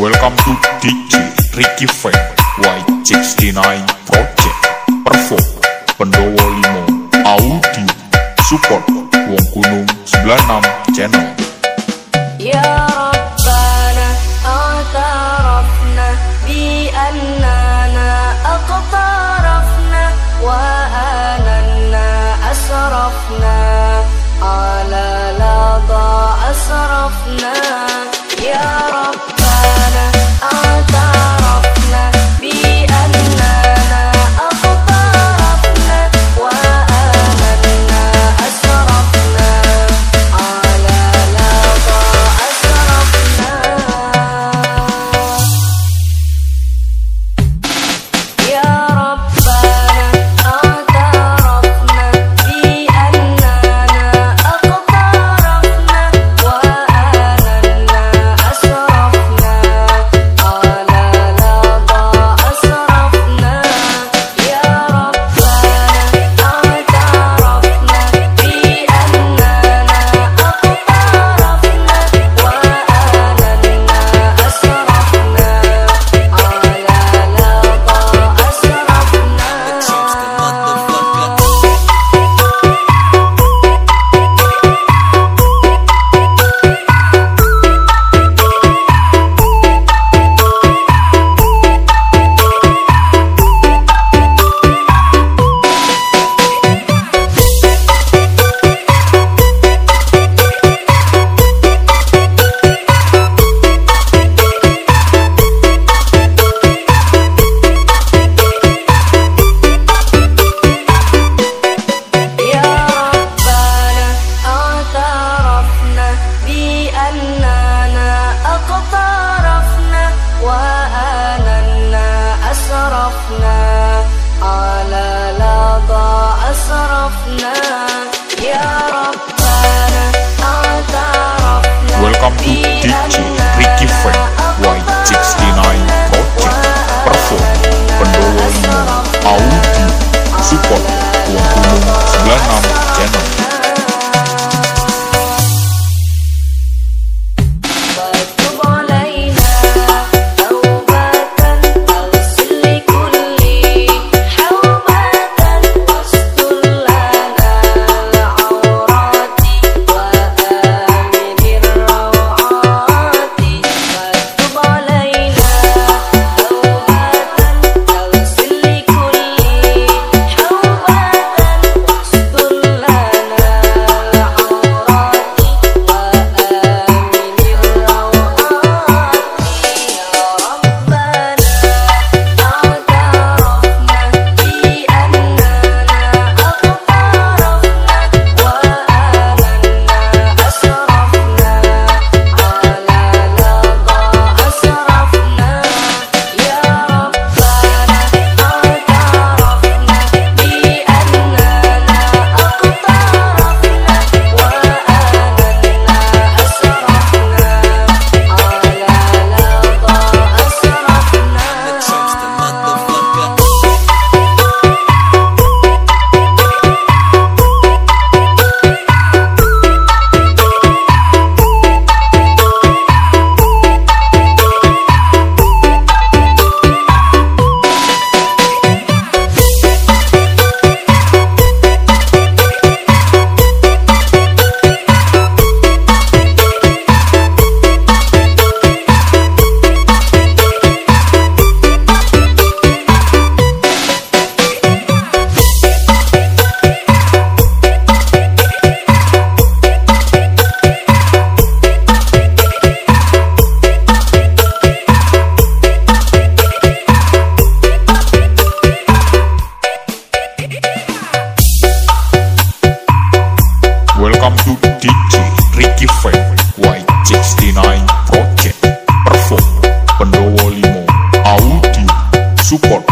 Welcome to DJ Ricky Fan Y69 Project. Perform Pendowo Limo Audio Support Wong Gunung 96 Channel. Ya Rabbana Atarafna Bi annana Aqtarafna Wa ananna Asrafna Ala lada Asrafna. أسرفنا على لظى أسرفنا. يا ربنا اعترفنا Welcome Welcome to DJ Ricky Fan Y69 Project Perform Pendowo Limo Audio Support.